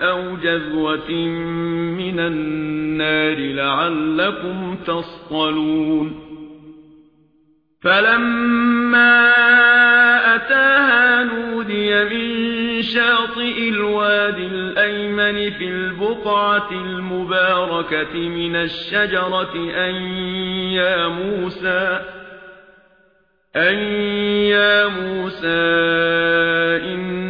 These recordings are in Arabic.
أَوْ جَذْوَةٍ مِنَ النَّارِ لَعَلَّكُمْ تَصْطَلُونَ فَلَمَّا أَتَاهَا نُودِيَ مِن شَاطِئِ الْوَادِ الْأَيْمَنِ فِي الْبُقْعَةِ الْمُبَارَكَةِ مِنَ الشَّجَرَةِ أَن يَا مُوسَى أَن يَا مُوسَى إِنِّي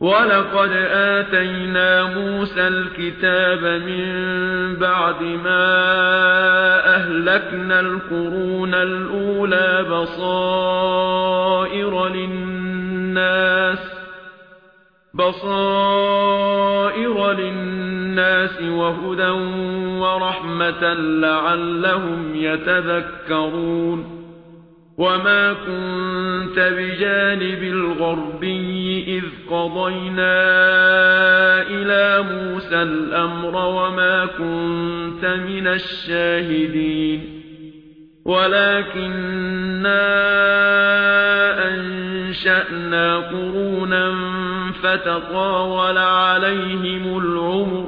وَلَقَدْ آتَيْنَا مُوسَى الْكِتَابَ مِنْ بَعْدِ مَا أَهْلَكْنَا الْقُرُونَ الْأُولَى بَصَائِرَ لِلنَّاسِ بَصَائِرَ لِلنَّاسِ وَهُدًى وَرَحْمَةً لَعَلَّهُمْ يَتَذَكَّرُونَ وَمَا كُنْتَ بِجَانِبِ الْغَرْبِيِّ إذ قضينا إلى موسى الأمر وما كنت من الشاهدين ولكننا أنشأنا قرونا فتطاول عليهم العمر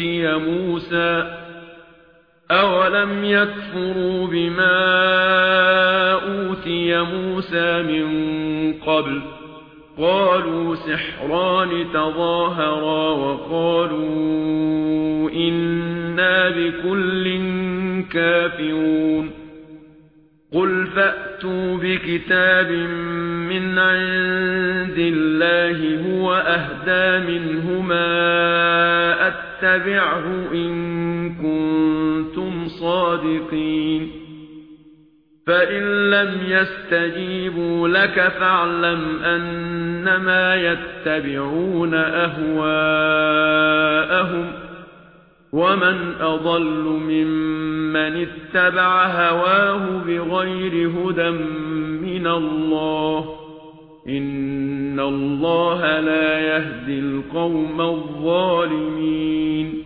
أُوتِيَ مُوسَى أَوَلَمْ يَكْفُرُوا بِمَا أُوتِيَ مُوسَى مِنْ قَبْلُ؟ قَالُوا سِحْرَانِ تَظَاهَرَا وَقَالُوا إِنَّا بِكُلٍّ كَافِرُونَ. قُلْ فَأْتُوا بِكِتَابٍ مِنْ عِنْدِ اللَّهِ هُوَ أَهْدَى مِنْهُمَا أَتَّبِعْهُ فاتبعه إن كنتم صادقين. فإن لم يستجيبوا لك فاعلم أنما يتبعون أهواءهم ومن أضل ممن اتبع هواه بغير هدى من الله. ان الله لا يهدي القوم الظالمين